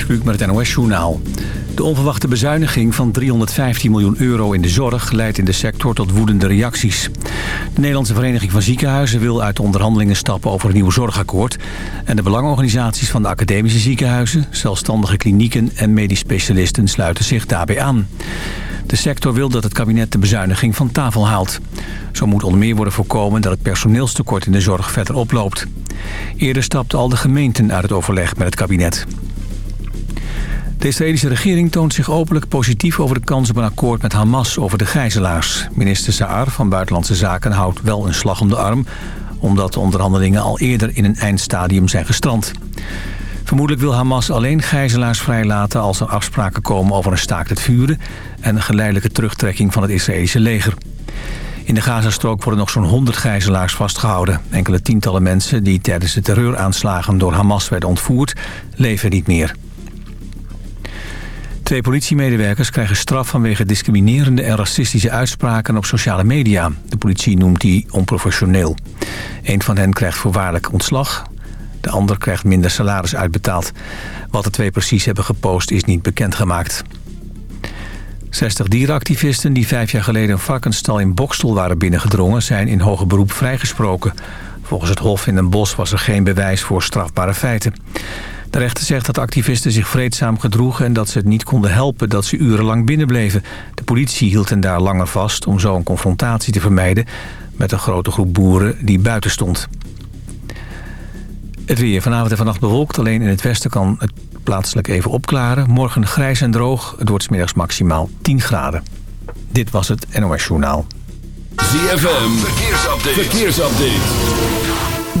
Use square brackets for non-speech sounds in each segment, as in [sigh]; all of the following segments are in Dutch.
Gert met het NOS-journaal. De onverwachte bezuiniging van 315 miljoen euro in de zorg... leidt in de sector tot woedende reacties. De Nederlandse Vereniging van Ziekenhuizen wil uit de onderhandelingen stappen... over een nieuw zorgakkoord. En de belangenorganisaties van de academische ziekenhuizen... zelfstandige klinieken en medisch specialisten sluiten zich daarbij aan. De sector wil dat het kabinet de bezuiniging van tafel haalt. Zo moet onder meer worden voorkomen dat het personeelstekort in de zorg verder oploopt. Eerder stapten al de gemeenten uit het overleg met het kabinet. De Israëlische regering toont zich openlijk positief over de kans op een akkoord met Hamas over de gijzelaars. Minister Saar van Buitenlandse Zaken houdt wel een slag om de arm... omdat de onderhandelingen al eerder in een eindstadium zijn gestrand. Vermoedelijk wil Hamas alleen gijzelaars vrijlaten als er afspraken komen over een staakt het vuren... en een geleidelijke terugtrekking van het Israëlische leger. In de Gazastrook worden nog zo'n 100 gijzelaars vastgehouden. Enkele tientallen mensen die tijdens de terreuraanslagen door Hamas werden ontvoerd... leven niet meer. Twee politiemedewerkers krijgen straf vanwege discriminerende en racistische uitspraken op sociale media. De politie noemt die onprofessioneel. Een van hen krijgt voorwaardelijk ontslag. De ander krijgt minder salaris uitbetaald. Wat de twee precies hebben gepost is niet bekendgemaakt. 60 dierenactivisten die vijf jaar geleden een varkensstal in Bokstel waren binnengedrongen... zijn in hoger beroep vrijgesproken. Volgens het Hof in een bos was er geen bewijs voor strafbare feiten. De rechter zegt dat activisten zich vreedzaam gedroegen... en dat ze het niet konden helpen dat ze urenlang binnenbleven. De politie hield hen daar langer vast om zo een confrontatie te vermijden... met een grote groep boeren die buiten stond. Het weer vanavond en vannacht bewolkt. Alleen in het westen kan het plaatselijk even opklaren. Morgen grijs en droog. Het wordt smiddags maximaal 10 graden. Dit was het NOS Journaal. ZFM, verkeersupdate. verkeersupdate.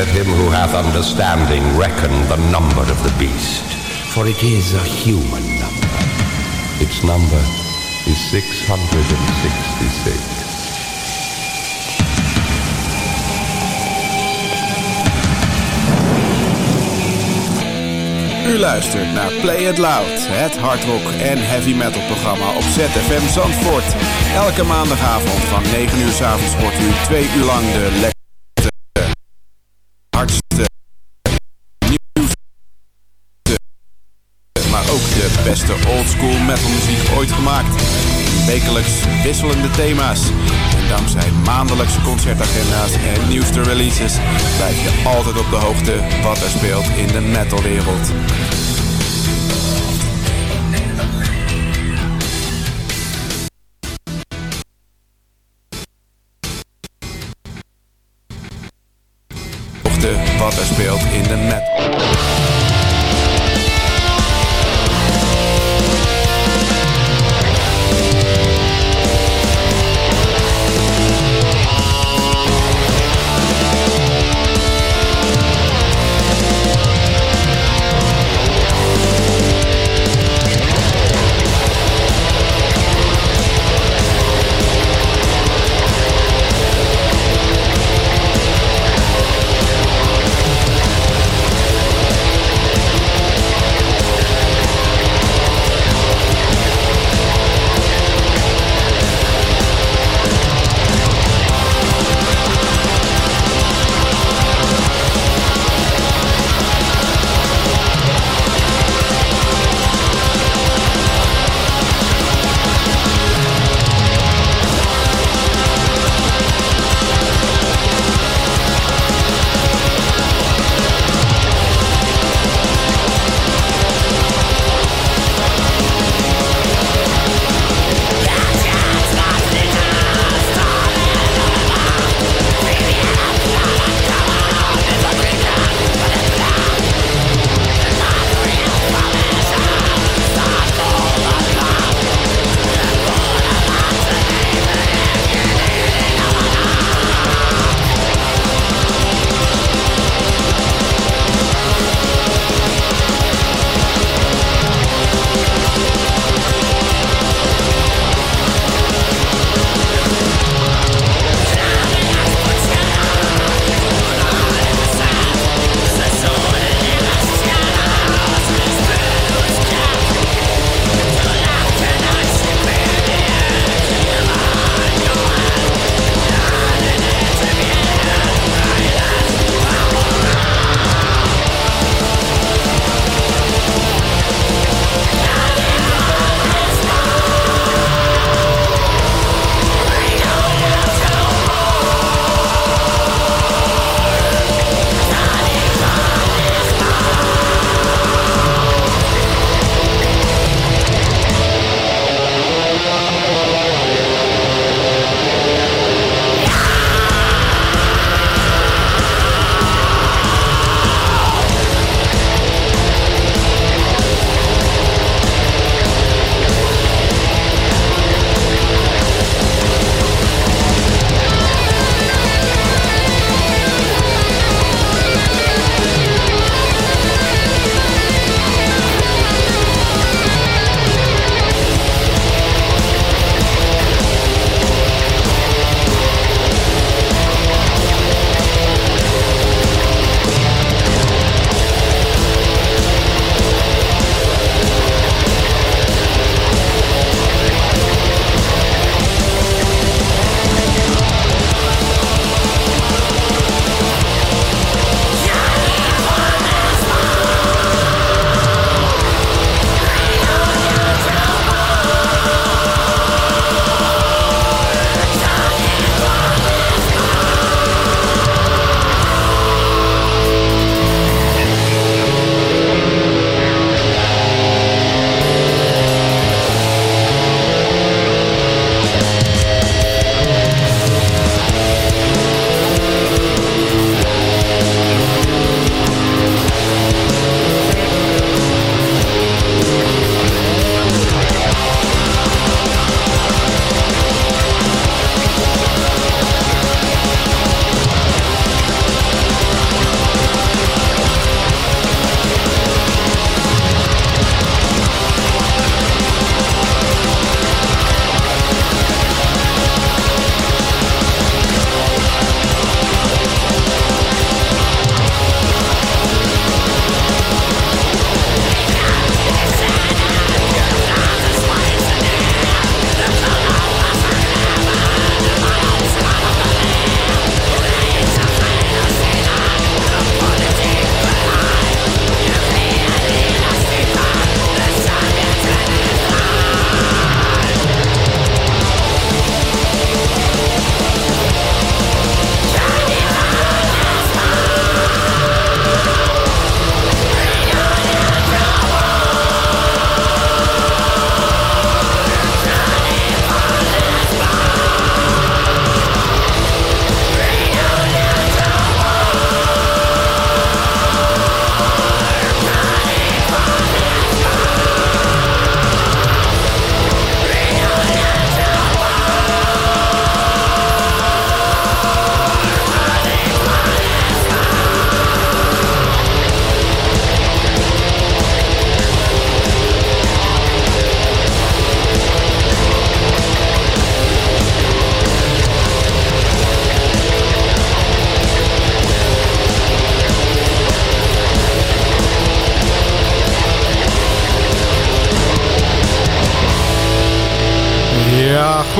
Let him who hath understanding reckon the number of the beast, for it is a human number. Its number is 666. U luistert naar Play It Loud, het hardrock en heavy metal programma op ZFM Zandvoort. Elke maandagavond van 9 uur s avonds wordt u twee uur lang de Wisselende thema's. En dankzij maandelijkse concertagenda's en nieuwste releases blijf je altijd op de hoogte wat er speelt in de metalwereld. Wat er speelt in de metal.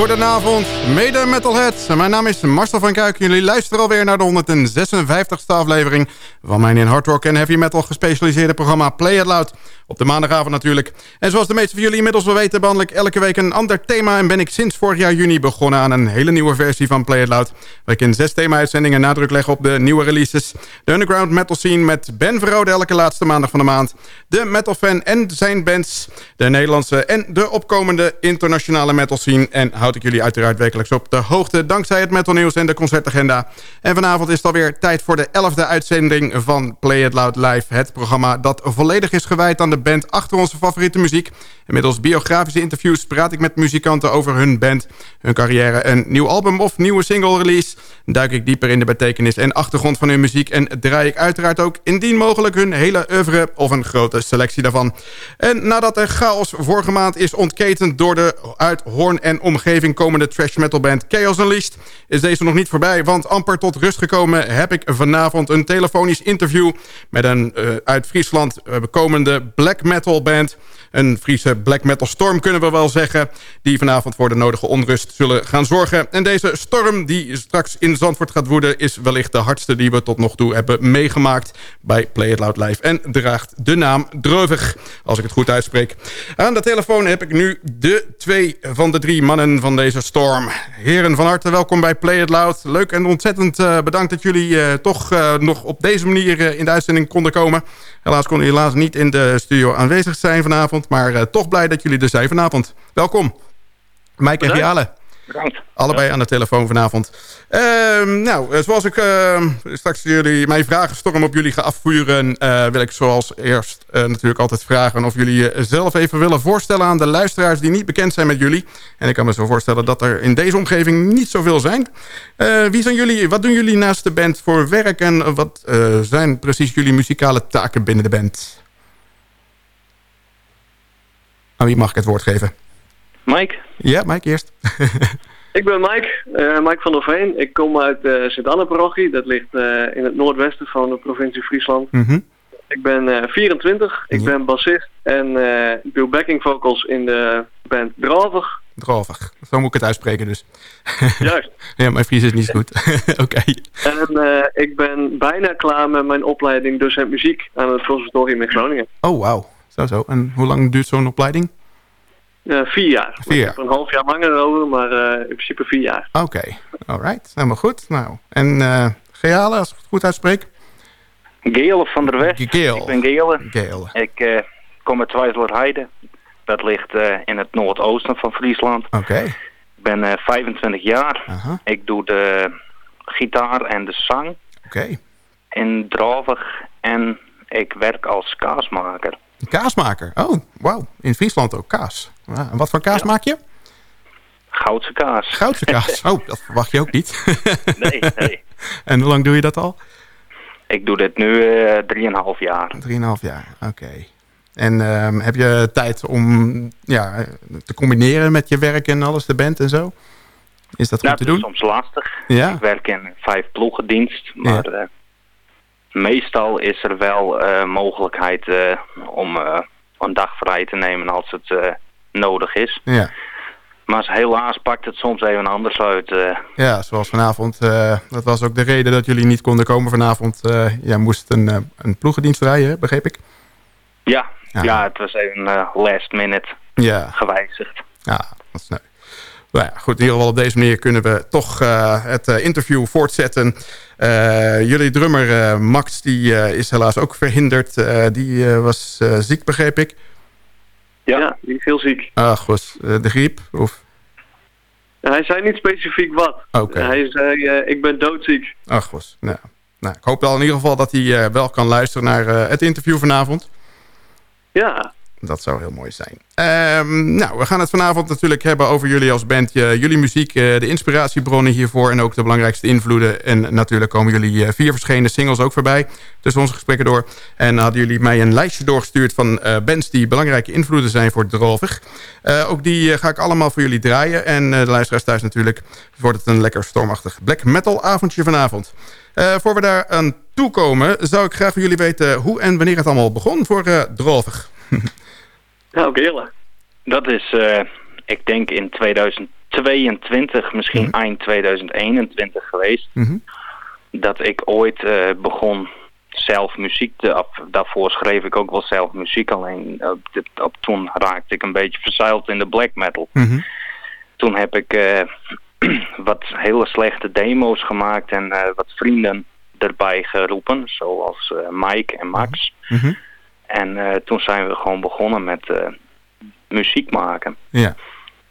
Goedenavond, mede metalheads. Mijn naam is Marcel van Kuik. Jullie luisteren alweer naar de 156e aflevering... van mijn in hard rock en heavy metal gespecialiseerde programma Play It Loud. Op de maandagavond natuurlijk. En zoals de meeste van jullie inmiddels wel weten... behandel ik elke week een ander thema... en ben ik sinds vorig jaar juni begonnen aan een hele nieuwe versie van Play It Loud... waar ik in zes thema-uitzendingen nadruk leg op de nieuwe releases... de underground metal scene met Ben Verrode elke laatste maandag van de maand... de metal fan en zijn bands, de Nederlandse en de opkomende internationale metal scene... en houd ik jullie uiteraard wekelijks op de hoogte... dankzij het metal nieuws en de concertagenda. En vanavond is het alweer tijd voor de elfde uitzending van Play It Loud Live... het programma dat volledig is gewijd aan de band achter onze favoriete muziek. Inmiddels biografische interviews praat ik met muzikanten over hun band, hun carrière, een nieuw album of nieuwe single release. Duik ik dieper in de betekenis en achtergrond van hun muziek en draai ik uiteraard ook indien mogelijk hun hele oeuvre of een grote selectie daarvan. En nadat er chaos vorige maand is ontketend door de uit Hoorn en omgeving komende trash metal band Chaos Unleashed, is deze nog niet voorbij, want amper tot rust gekomen heb ik vanavond een telefonisch interview met een uh, uit Friesland uh, komende black metal band. Een Friese black metal storm kunnen we wel zeggen. Die vanavond voor de nodige onrust zullen gaan zorgen. En deze storm die straks in Zandvoort gaat woeden... is wellicht de hardste die we tot nog toe hebben meegemaakt bij Play It Loud Live. En draagt de naam Dreuvig, als ik het goed uitspreek. Aan de telefoon heb ik nu de twee van de drie mannen van deze storm. Heren, van harte welkom bij Play It Loud. Leuk en ontzettend uh, bedankt dat jullie toch nog op deze manier in de uitzending konden komen. Helaas konden jullie helaas niet in de studio aanwezig zijn vanavond. Maar uh, toch blij dat jullie er zijn vanavond. Welkom. Mike en Giale. Bedankt. Allebei aan de telefoon vanavond. Uh, nou, zoals ik uh, straks jullie, mijn vragenstorm op jullie ga afvuren... Uh, wil ik zoals eerst natuurlijk altijd vragen... of jullie jezelf even willen voorstellen aan de luisteraars... die niet bekend zijn met jullie. En ik kan me zo voorstellen dat er in deze omgeving niet zoveel zijn. wie zijn jullie? Wat doen jullie naast de band voor werk? En wat zijn precies jullie muzikale taken binnen de band? Aan wie mag ik het woord geven? Mike. Ja, Mike eerst. [laughs] ik ben Mike, uh, Mike van der Veen. Ik kom uit uh, Sint-Anne-parochie. Dat ligt uh, in het noordwesten van de provincie Friesland. Mm -hmm. Ik ben 24, ik ja. ben bassist en ik doe backing vocals in de band Dravig. Dravig, zo moet ik het uitspreken dus. [laughs] Juist. ja, mijn Fries is niet goed. [laughs] Oké. Okay. En ik ben bijna klaar met mijn opleiding docent muziek aan het conservatorium in Groningen. Oh, wauw. Zo, zo. En hoe lang duurt zo'n opleiding? Uh, vier jaar. Vier jaar. Een half jaar langer over, maar uh, in principe vier jaar. Oké, okay. alright. Helemaal goed. Nou, en uh, Geale, als ik het goed uitspreek? Geel van der West. Geel. Ik ben Gele. Geel. Ik kom uit Twijfelheide. Dat ligt in het noordoosten van Friesland. Oké. Okay. Ik ben 25 jaar. -huh. Ik doe de gitaar en de zang. Oké. Okay. In Dravig. En ik werk als kaasmaker. Een kaasmaker? Oh, wauw. In Friesland ook kaas. En wat voor kaas ja. maak je? Goudse kaas. Goudse kaas. [laughs] Oh, dat verwacht je ook niet. nee, nee. [laughs] En hoe lang doe je dat al? Ik doe dit nu uh, 3,5 jaar. 3,5 jaar, oké. Okay. En uh, heb je tijd om ja, te combineren met je werk en alles, de band en zo? Is dat goed nou, te doen? Dat is soms lastig. Ja? Ik werk in vijf ploegendienst, maar ja. uh, meestal is er wel uh, mogelijkheid uh, om uh, een dag vrij te nemen als het nodig is. Ja. Maar helaas pakt het soms even anders uit. Ja, zoals vanavond. dat was ook de reden dat jullie niet konden komen vanavond. jij moest een, een ploegendienst rijden, begreep ik? Ja, ja. ja het was even last minute ja. gewijzigd. Ja, dat is nou. Nou ja, goed, in ieder geval op deze manier kunnen we toch uh, het uh, interview voortzetten. Uh, jullie drummer Max die, is helaas ook verhinderd. die was ziek, begreep ik. Ja, ja, die is heel ziek. Ah, goed. de griep? Of? hij zei niet specifiek wat. Okay. Hij zei, ik ben doodziek. Ach, goed. Nou, nou, ik hoop wel in ieder geval dat hij wel kan luisteren naar het interview vanavond. Ja, dat zou heel mooi zijn. Um, nou, we gaan het vanavond natuurlijk hebben over jullie als band. Uh, jullie muziek, uh, de inspiratiebronnen hiervoor... en ook de belangrijkste invloeden. En natuurlijk komen jullie uh, vier verschillende singles ook voorbij... tussen onze gesprekken door. En hadden jullie mij een lijstje doorgestuurd van bands... die belangrijke invloeden zijn voor Drovig. ook die ga ik allemaal voor jullie draaien. En de luisteraars thuis natuurlijk... wordt het een lekker stormachtig black metal avondje vanavond. voor we daar aan toe komen... zou ik graag van jullie weten hoe en wanneer het allemaal begon voor Drovig. [laughs] Nou, Gele. Dat is, uh, ik denk in 22, misschien Mhm. eind 2021 geweest. Mhm. Dat ik ooit eh, begon zelf muziek te... Of, daarvoor schreef ik ook wel zelf muziek. Alleen op, dit, op, toen raakte ik een beetje verzeild in de black metal. Mhm. Toen heb ik eh, [clears throat] wat hele slechte demo's gemaakt en eh, wat vrienden erbij geroepen. Zoals eh, Mike en Max. En eh, toen zijn we gewoon begonnen met eh, muziek maken. Ja.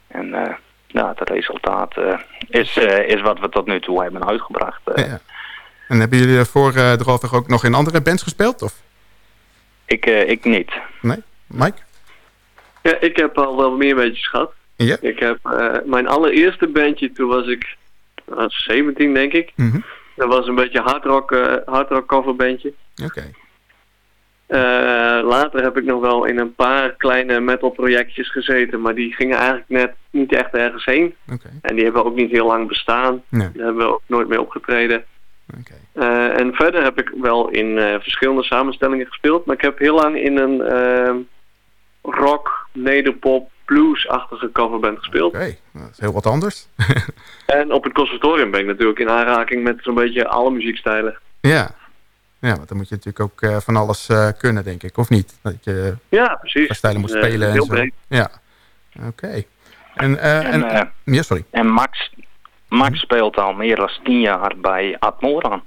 En eh, ja, het resultaat eh, is, eh, is wat we tot nu toe hebben uitgebracht. eh. Ja. En hebben jullie voor uh, ook nog in andere bands gespeeld? Of? Ik, eh, ik niet. Nee? Mike? Ja, ik heb al wel meer bandjes gehad. Ja. Ik heb eh, mijn allereerste bandje, toen was ik uh, 17 denk ik. Mhm. Dat was een beetje hardrock, uh, hardrock coverbandje. Oké. Later heb ik nog wel in een paar kleine metal projectjes gezeten, maar die gingen eigenlijk net niet echt ergens heen. Okay. En die hebben ook niet heel lang bestaan. Nee. Daar hebben we ook nooit meer opgetreden. Okay. Uh, en verder heb ik wel in uh, verschillende samenstellingen gespeeld, maar ik heb heel lang in een uh, rock, nederpop, blues-achtige coverband gespeeld. Oké, okay. dat is heel wat anders. [laughs] en op het conservatorium ben ik natuurlijk in aanraking met zo'n beetje alle muziekstijlen. Ja, ja, want dan moet je natuurlijk ook uh, van alles uh, kunnen, denk ik, of niet? Dat je ja, precies. stijlen moet spelen uh, heel en zo. Breed. Ja, oké. Okay. En, en, en ja, sorry. En Max, Max speelt al meer dan tien jaar bij Admoran.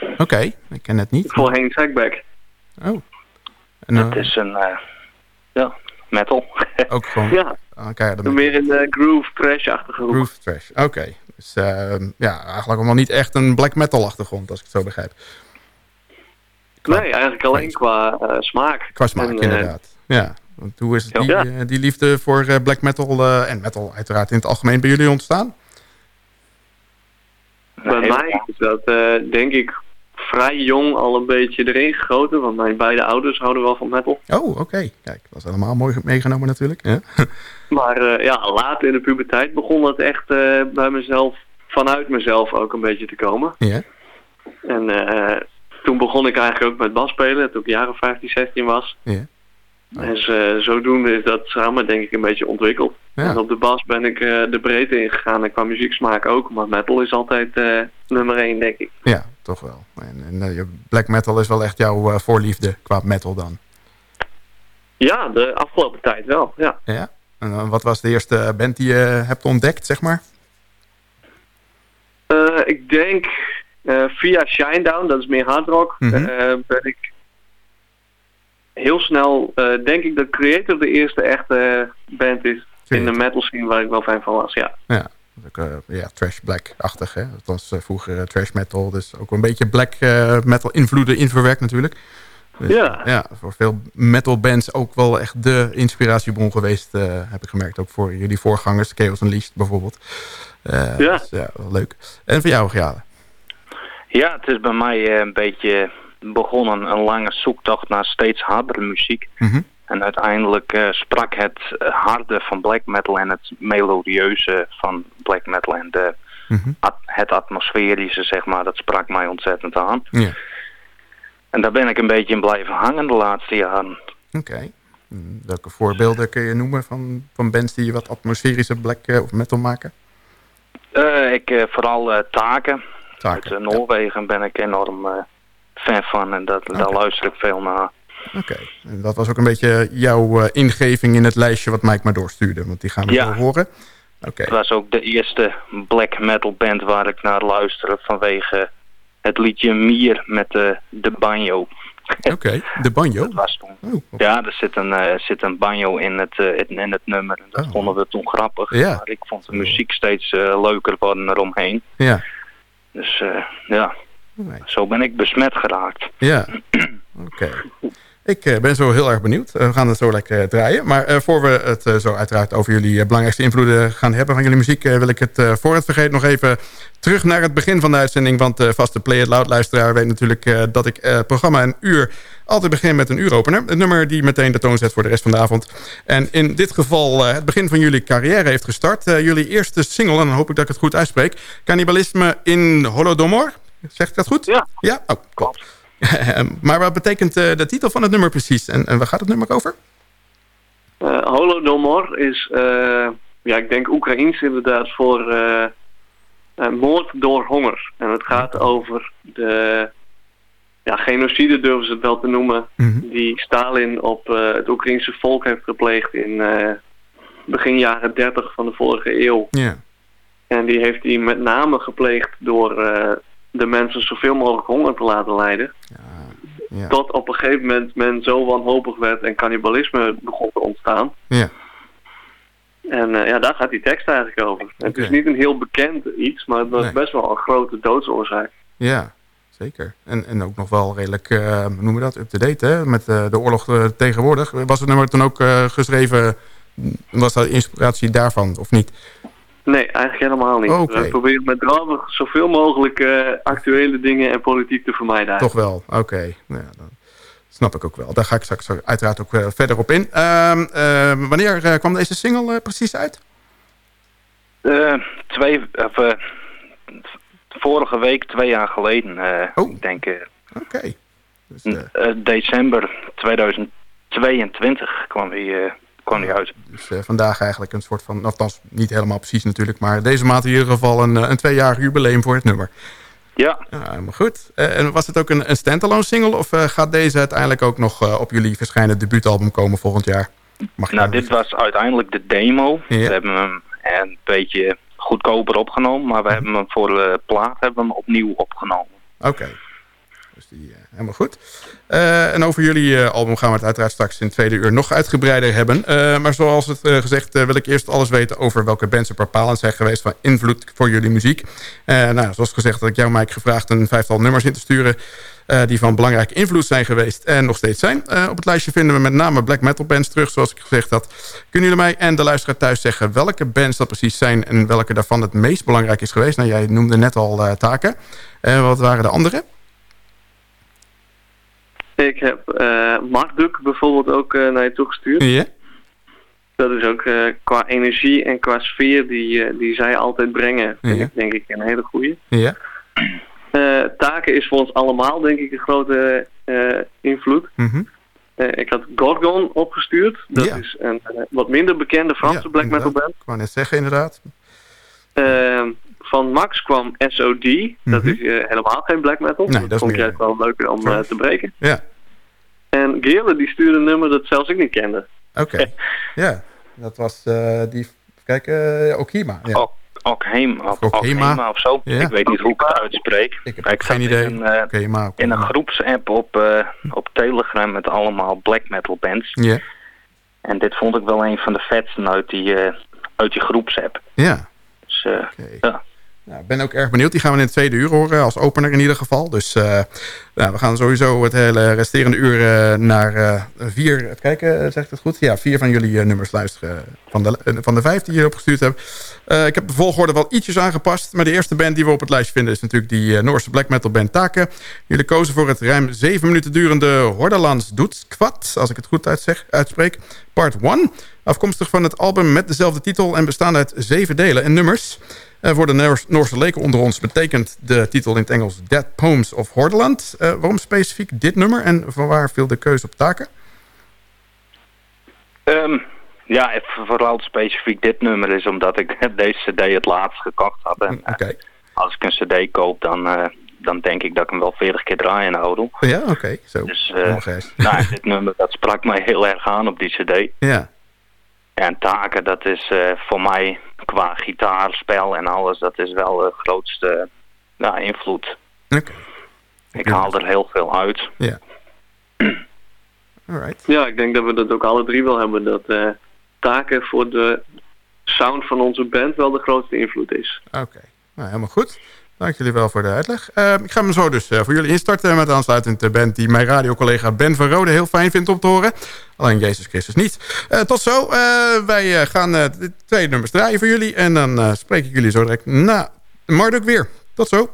Oké, okay. ik ken het niet. Voorheen Sackback. Oh. En, het is een, ja, metal. ook [laughs] gewoon. Ja. Okay, meer in de groove trash-achtige hoek. Groove trash, oké. Dus ja, eigenlijk allemaal niet echt een black metal achtergrond, als ik het zo begrijp. Nee, eigenlijk alleen qua uh, smaak. Qua smaak, en, inderdaad. Uh, ja, want hoe is die, ja. uh, die liefde voor black metal en metal uiteraard in het algemeen bij jullie ontstaan? Bij mij is dat denk ik vrij jong al een beetje erin gegoten. Want mijn beide ouders houden wel van metal. Oh, oké. Okay. Kijk, dat is allemaal mooi meegenomen natuurlijk. [laughs] Ja. maar uh, ja, later in de puberteit begon het echt uh, bij mezelf, vanuit mezelf ook een beetje te komen. Ja. En toen begon ik eigenlijk ook met basspelen, toen ik jaren 15, 16 was. Ja. Oh. En zo, zodoende is dat samen denk ik een beetje ontwikkeld. Ja. En op de bas ben ik de breedte ingegaan en qua muzieksmaak ook. Maar metal is altijd nummer 1 denk ik. Ja, toch wel. En, en black metal is wel echt jouw uh, voorliefde qua metal dan? Ja, de afgelopen tijd wel, ja. Ja? En uh, wat was de eerste band die je hebt ontdekt, zeg maar? Uh, ik denk via Shinedown, dat is meer hardrock, mm -hmm. ben ik heel snel, denk ik dat Creator de eerste echte band is in de metal scene waar ik wel fan van was, ja. Ja. Ook, uh, ja, trash black-achtig. Hè? Dat was uh, vroeger uh, trash metal. Dus ook een beetje black metal invloeden in verwerkt natuurlijk. Dus, ja. ja. Voor veel metal bands ook wel echt de inspiratiebron geweest. heb ik gemerkt. Ook voor jullie voorgangers. Chaos Unleashed bijvoorbeeld. ja. Dus, ja, wel leuk. En voor jou, Giade? Ja, het is bij mij een beetje begonnen. Een lange zoektocht naar steeds hardere muziek. Mm -hmm. En uiteindelijk uh, sprak het uh, harde van black metal en het melodieuze van black metal en de, mm -hmm. at het atmosferische, zeg maar, dat sprak mij ontzettend aan. Ja. En daar ben ik een beetje in blijven hangen de laatste jaren. Oké. Okay. Welke voorbeelden kun je noemen van, van bands die wat atmosferische black of metal maken? Uh, ik vooral Taken. Taken. Uit Noorwegen ja. ben ik enorm fan van en dat, okay. daar luister ik veel naar. Oké, okay. en dat was ook een beetje jouw uh, ingeving in het lijstje wat Mike maar doorstuurde, want die gaan we ja. wel horen. Okay. Het was ook de eerste black metal band waar ik naar luisterde vanwege het liedje Mier met de, de banjo. Oké, okay. [laughs] de banjo? Dat was toen. Oh, ja, er zit een, uh, zit een banjo in het, uh, in het nummer. En dat oh. vonden we toen grappig. Ja. Maar ik vond de muziek steeds leuker worden eromheen. Ja. Dus ja, right. zo ben ik besmet geraakt. Ja, [clears throat] oké. Okay. Ik uh, ben zo heel erg benieuwd. Uh, we gaan het zo lekker draaien. Maar voor we het zo uiteraard over jullie belangrijkste invloeden gaan hebben van jullie muziek... wil ik het voor het vergeet nog even terug naar het begin van de uitzending. Want de vaste Play It Loud luisteraar weet natuurlijk dat ik het programma een uur altijd begin met een uuropener. Het nummer die meteen de toon zet voor de rest van de avond. En in dit geval het begin van jullie carrière heeft gestart. jullie eerste single, en dan hoop ik dat ik het goed uitspreek... Cannibalisme in Holodomor. Zeg ik dat goed? Ja. Ja? Oh, klopt. [laughs] maar wat betekent uh, de titel van het nummer precies? En, en waar gaat het nummer over? Uh, Holodomor is uh, ja, ik denk Oekraïens inderdaad voor moord door honger. En het gaat over de ja, genocide durven ze het wel te noemen, Mhm. die Stalin op eh, het Oekraïnse volk heeft gepleegd in eh, begin jaren 30 van de vorige eeuw. Ja. En die heeft hij met name gepleegd door eh, de mensen zoveel mogelijk honger te laten lijden. Ja. Tot op een gegeven moment men zo wanhopig werd en cannibalisme begon te ontstaan. Ja. En ja, daar gaat die tekst eigenlijk over. Het is niet een heel bekend iets, maar het was best wel een grote doodsoorzaak. Ja, zeker. En, en ook nog wel redelijk, hoe noemen we dat, up-to-date, hè? Met eh, de oorlog eh, tegenwoordig. Was het nummer toen ook geschreven, was dat inspiratie daarvan, of niet? Nee, eigenlijk helemaal niet. We proberen met drama zoveel mogelijk actuele dingen en politiek te vermijden. Toch wel, oké. Nou ja, dan snap ik ook wel. Daar ga ik straks uiteraard ook verder op in. Ehm, ehm, wanneer kwam deze single precies uit? Eh, twee, of, eh, vorige week, twee jaar geleden, eh, Oh. ik denk eh, Oké. Dus, eh, december 2022 kwam eh, kwam die uit. dus vandaag eigenlijk een soort van, althans niet helemaal precies natuurlijk, maar deze maand in ieder geval een, een tweejarig jubileum voor het nummer. Ja, Ja, helemaal goed. En was het ook een, een standalone single of gaat deze uiteindelijk ook nog op jullie verschijnen debuutalbum komen volgend jaar? Mag nou dit was uiteindelijk de demo. Ja. We hebben hem een beetje goedkoper opgenomen, maar we hebben hem voor de plaat hebben we hem opnieuw opgenomen. Oké. Dus die, eh, helemaal goed. Eh, en over jullie eh, album gaan we het uiteraard straks in het tweede uur nog uitgebreider hebben. Maar zoals het gezegd wil ik eerst alles weten over welke bands er bepalend zijn geweest van invloed voor jullie muziek. Nou, zoals gezegd had ik jou Mike gevraagd een vijftal nummers in te sturen die van belangrijke invloed zijn geweest en nog steeds zijn. Eh, op het lijstje vinden we met name black metal bands terug, zoals ik gezegd had. Kunnen jullie mij en de luisteraar thuis zeggen welke bands dat precies zijn en welke daarvan het meest belangrijk is geweest? Nou, jij noemde net al eh, taken. En wat waren de andere? Ik heb eh Marduk bijvoorbeeld ook eh, naar je toegestuurd. Ja. Dat is ook eh, qua energie en qua sfeer die, eh, die zij altijd brengen, vind ik denk ik een hele goede. Ja. Eh, taken is voor ons allemaal denk ik een grote eh, invloed. Mhm. Eh, ik had Gorgon opgestuurd. Dat Ja. is een wat minder bekende Franse Ja, black metal band. Ik wou net zeggen, inderdaad. Eh, van Max kwam SOD. Dat Mhm. is helemaal geen black metal. Nee, dat vond ik juist wel leuk om te breken. Ja, En Geerle die stuurde een nummer dat zelfs ik niet kende. oké. [laughs] ja, dat was die... Kijk, Okima. Ja. Ok- Okhema. Okhema of zo. Ja. Ik weet niet hoe ik het uitspreek. Ik heb geen idee. In een, eh, in een groepsapp op, eh, op Telegram met allemaal black metal bands. Ja, En dit vond ik wel een van de vetsten uit die, eh, uit die groepsapp. ja. Dus eh, ja. Nou, ik ben ook erg benieuwd. Die gaan we in het tweede uur horen, als opener in ieder geval. Dus eh, nou, we gaan sowieso het hele resterende uur eh, naar eh, vier... Even kijken, zeg ik dat goed? Ja, vier van jullie nummers luisteren. Van de, van de vijf die je opgestuurd hebt. Ik heb de volgorde wel ietsjes aangepast. Maar de eerste band die we op het lijstje vinden... is natuurlijk die Noorse black metal band Taken. Jullie kozen voor het ruim zeven minuten durende Hordalands Doetskwad. Als ik het goed uitspreek. Part 1. Afkomstig van het album met dezelfde titel... en bestaande uit zeven delen en nummers... Eh, voor de Noors- Noorse leken onder ons betekent de titel in het Engels Dead Poems of Hordaland. Eh, waarom specifiek dit nummer en van waar viel de keuze op taken? Ehm, ja, vooral specifiek dit nummer is omdat ik [laughs] deze cd het laatst gekocht had. En, Oké. eh, als ik een cd koop, dan, dan denk ik dat ik hem wel 40 keer draai in de auto. Ja, oké. Zo. Dus nou, [laughs] dit nummer dat sprak mij heel erg aan op die cd. Ja, En taken, dat is eh, voor mij qua gitaarspel en alles, dat is wel de grootste nou, invloed. oké. Ik haal er heel veel uit. Ja. Alright. Ja, ik denk dat we dat ook alle drie wel hebben. Dat eh, taken voor de sound van onze band wel de grootste invloed is. Oké. Nou, helemaal goed. Dank jullie wel voor de uitleg. Eh, ik ga hem zo dus eh, voor jullie instarten met aansluitend de band die mijn radiocollega Ben van Rode heel fijn vindt om te horen. Alleen Jezus Christus niet. Eh, tot zo. Eh, wij eh, gaan eh, twee nummers draaien voor jullie. En dan eh, spreek ik jullie zo direct na Marduk weer. Tot zo.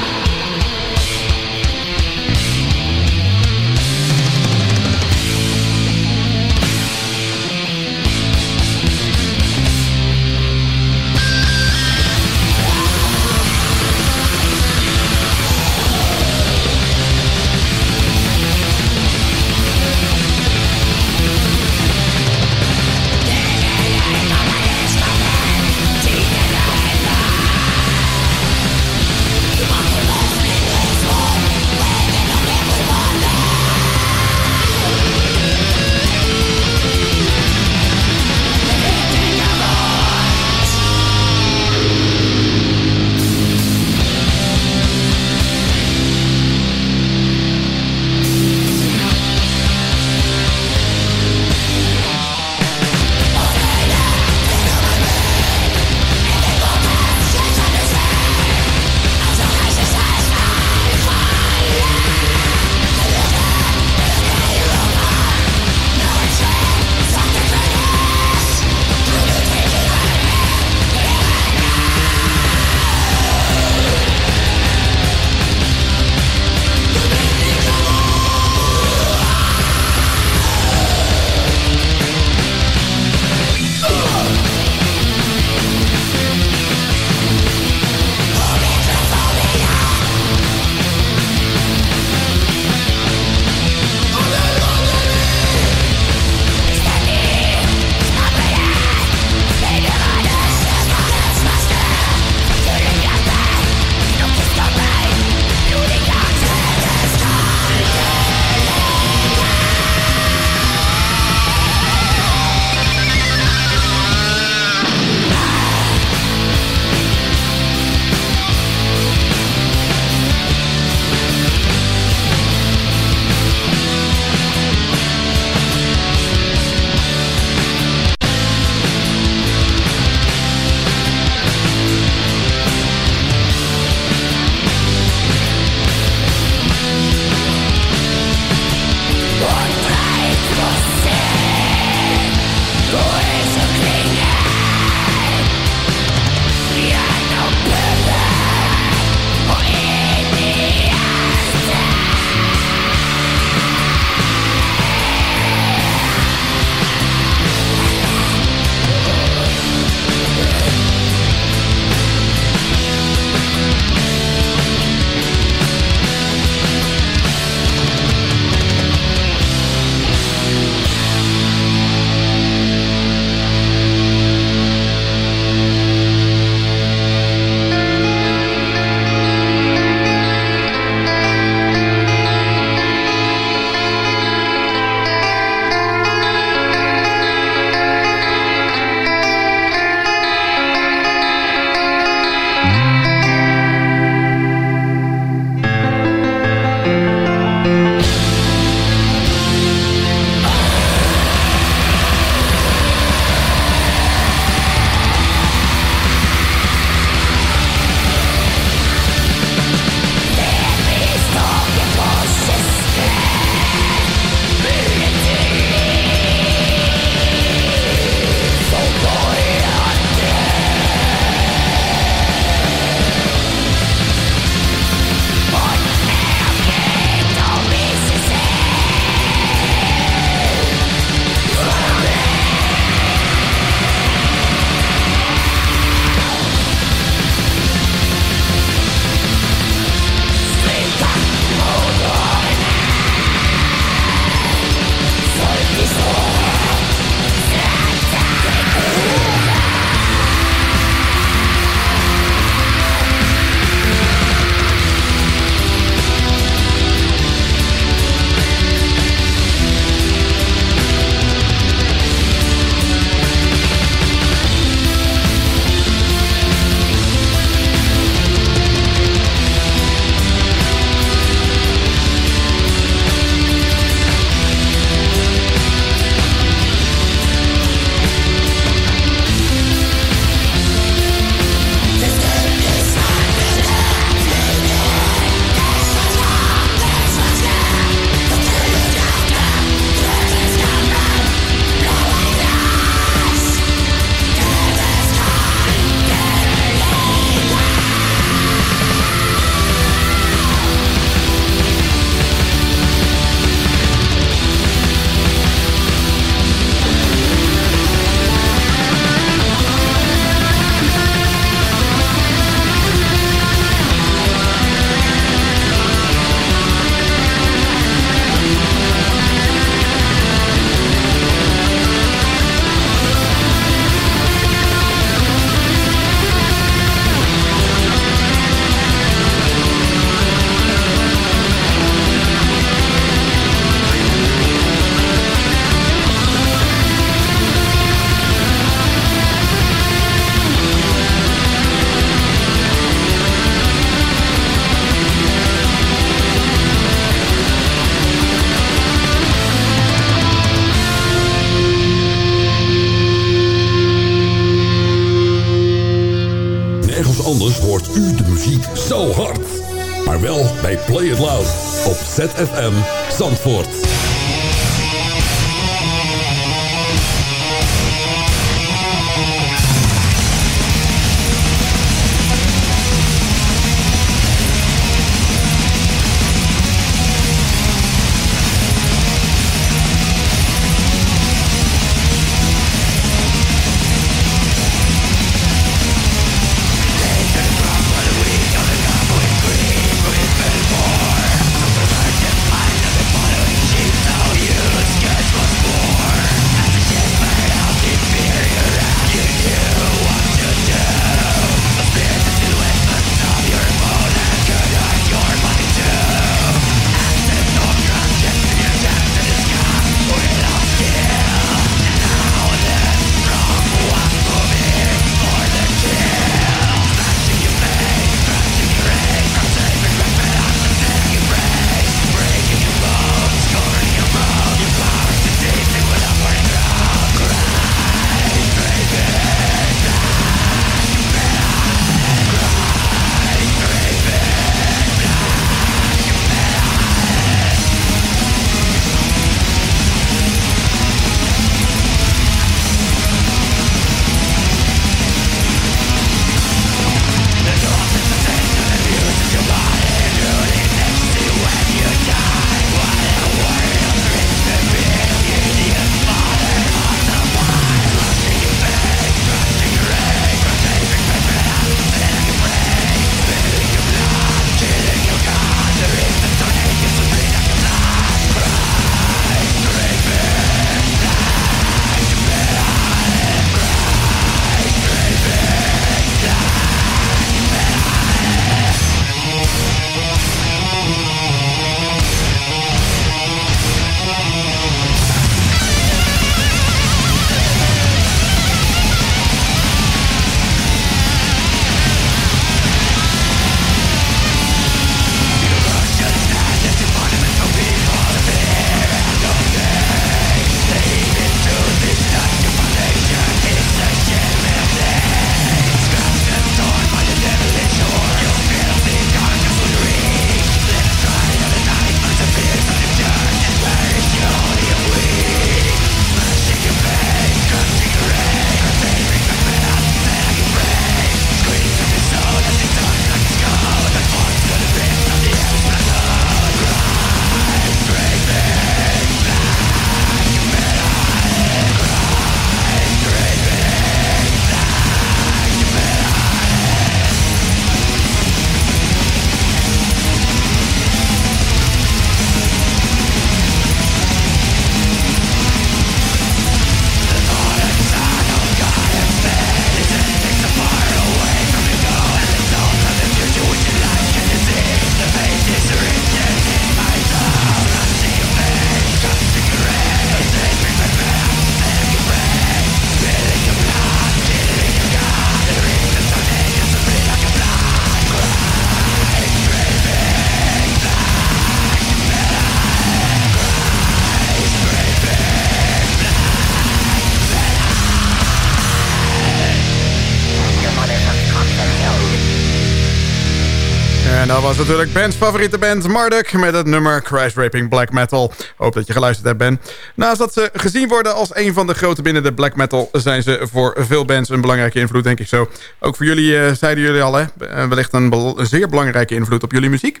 Was natuurlijk Ben's favoriete band Marduk... met het nummer Crash Raping Black Metal. Hoop dat je geluisterd hebt, Ben. Naast dat ze gezien worden als een van de grote binnen de black metal... zijn ze voor veel bands een belangrijke invloed, denk ik zo. Ook voor jullie, uh, zeiden jullie al, hè? Eh, wellicht een, een, zeer belangrijke invloed op jullie muziek?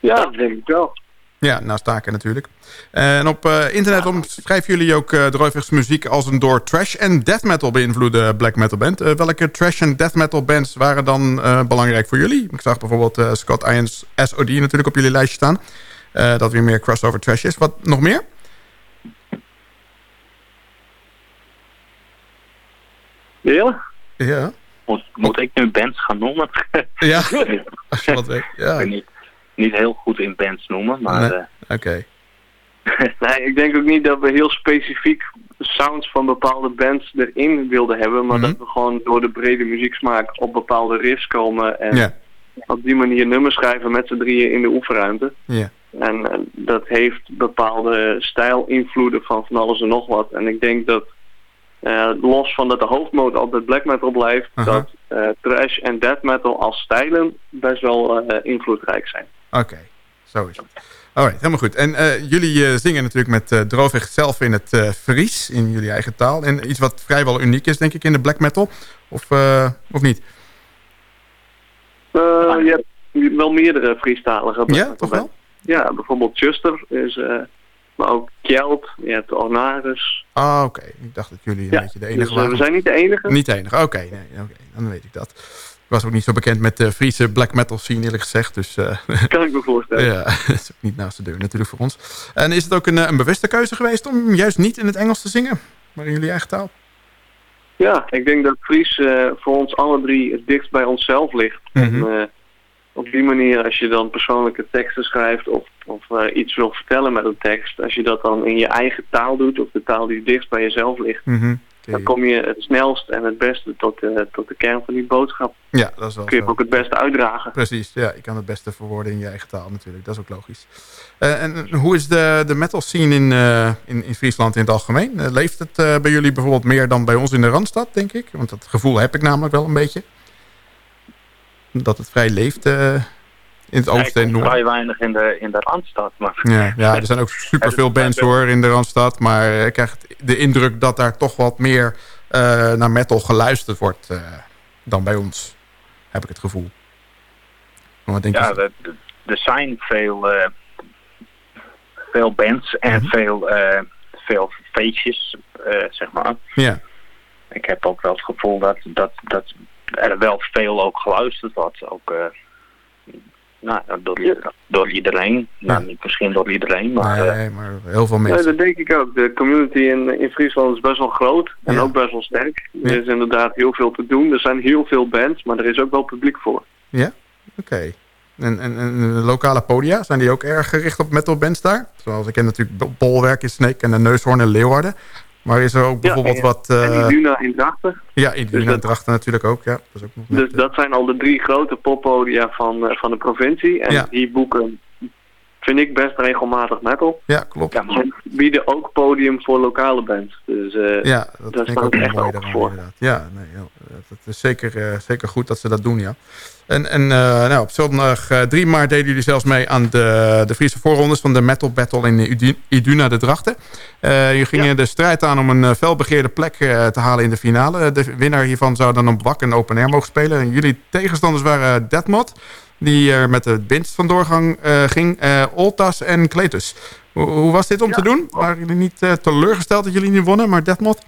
Ja, denk ik wel. Ja, naast taken natuurlijk. En op uh, internet omschrijven jullie ook uh, Droivigs muziek als een door trash en death metal beïnvloede black metal band. Uh, welke trash en death metal bands waren dan belangrijk voor jullie? Ik zag bijvoorbeeld Scott Ians SOD natuurlijk op jullie lijstje staan. dat weer meer crossover trash is. Wat nog meer? Ja? Ja. Moet, moet ik nu bands gaan noemen? ja, [laughs] als je wat weet. Ja. Ik niet, niet heel goed in bands noemen, maar... Nee. Oké. [laughs] nee, ik denk ook niet dat we heel specifiek sounds van bepaalde bands erin wilden hebben. Maar dat we gewoon door de brede muzieksmaak op bepaalde riffs komen. En op die manier nummers schrijven met z'n drieën in de oefenruimte. Ja. En uh, dat heeft bepaalde stijlinvloeden van van alles en nog wat. En ik denk dat los van dat de hoofdmode altijd black metal blijft, dat trash en death metal als stijlen best wel invloedrijk zijn. Oké, zo is het. Alright, helemaal goed. En jullie zingen natuurlijk met uh, zelf in het Fries, in jullie eigen taal. En iets wat vrijwel uniek is, denk ik, in de black metal. Of, of niet? je hebt wel meerdere Friestalige. Ja, toch wel? Ja, bijvoorbeeld Chuster is... Maar ook Kjeld, je hebt Ornaris. Ah, oké. Ik dacht dat jullie een beetje de enige dus, waren. we zijn niet de enige. Niet de enige, oké. nee, oké, dan weet ik dat. Ik was ook niet zo bekend met de Friese black metal scene, eerlijk gezegd. Dus, uh, [laughs] kan ik me voorstellen. [laughs] ja, dat is ook niet naast de deur natuurlijk voor ons. En is het ook een, een bewuste keuze geweest om juist niet in het Engels te zingen? Maar in jullie eigen taal? Ja, ik denk dat Fries uh, voor ons alle drie het dichtst bij onszelf ligt. Mm -hmm. en, op die manier, als je dan persoonlijke teksten schrijft of, of uh, iets wil vertellen met een tekst, als je dat dan in je eigen taal doet, of de taal die dichtst bij jezelf ligt, mm -hmm. Dan kom je het snelst en het beste tot, uh, tot de kern van die boodschap. Ja, dat is wel Kun je ook het beste uitdragen. Precies, ja, je kan het beste verwoorden in je eigen taal natuurlijk, dat is ook logisch. Uh, en hoe is de, de metal scene in, in, in Friesland in het algemeen? leeft het bij jullie bijvoorbeeld meer dan bij ons in de Randstad, denk ik? Want dat gevoel heb ik namelijk wel een beetje dat het vrij leeft in het noorden. vrij weinig in de, in de Randstad. Maar... Ja, ja, er zijn ook superveel bands hoor in de Randstad. Maar ik krijg de indruk dat daar toch wat meer uh, naar metal geluisterd wordt uh, dan bij ons. Heb ik het gevoel. Wat denk ja, er zijn veel, veel bands en -hmm. veel, veel feestjes, zeg maar. Ja. Ik heb ook wel het gevoel dat, dat, dat er wel veel ook geluisterd wordt. Ook nou, door, ja. door iedereen. Ja. Nou, niet misschien door iedereen, maar... Nee, uh, maar heel veel mensen. Ja, dat denk ik ook. De community in, in Friesland is best wel groot en ja. ook best wel sterk. Er is inderdaad heel veel te doen. Er zijn heel veel bands, maar er is ook wel publiek voor. Ja? Oké. Okay. En, en, en, de lokale podia, zijn die ook erg gericht op metal bands daar? Zoals ik ken natuurlijk Bolwerk in Sneek en de Neushoorn in Leeuwarden. Maar is er ook bijvoorbeeld ja, wat... Uh... En Iduna in Drachten. Ja, Iduna dus in Drachten natuurlijk ook. Ja. Dat is ook nog dus dat zijn al de drie grote poppodia van, uh, van de provincie. En die boeken vind ik best regelmatig metal. Ja, klopt. Ja, maar bieden ook podium voor lokale bands. Dus uh, ja, dat daar vind ik ook echt mooi voor. Inderdaad. Ja, nee, dat is zeker, zeker goed dat ze dat doen, ja. En, en uh, nou, op zondag uh, 3 maart deden jullie zelfs mee aan de, de Friese voorrondes van de Metal Battle in Iduna de Drachten. Uh, jullie gingen ja. de strijd aan om een felbegeerde plek te halen in de finale. De winnaar hiervan zou dan op Wak een open air mogen spelen. En jullie tegenstanders waren Deadmod, die er met de winst van doorgang ging, Oltas en Kletus. Hoe, hoe, was dit om ja. te doen? Waren jullie niet teleurgesteld dat jullie niet wonnen, maar Deadmod?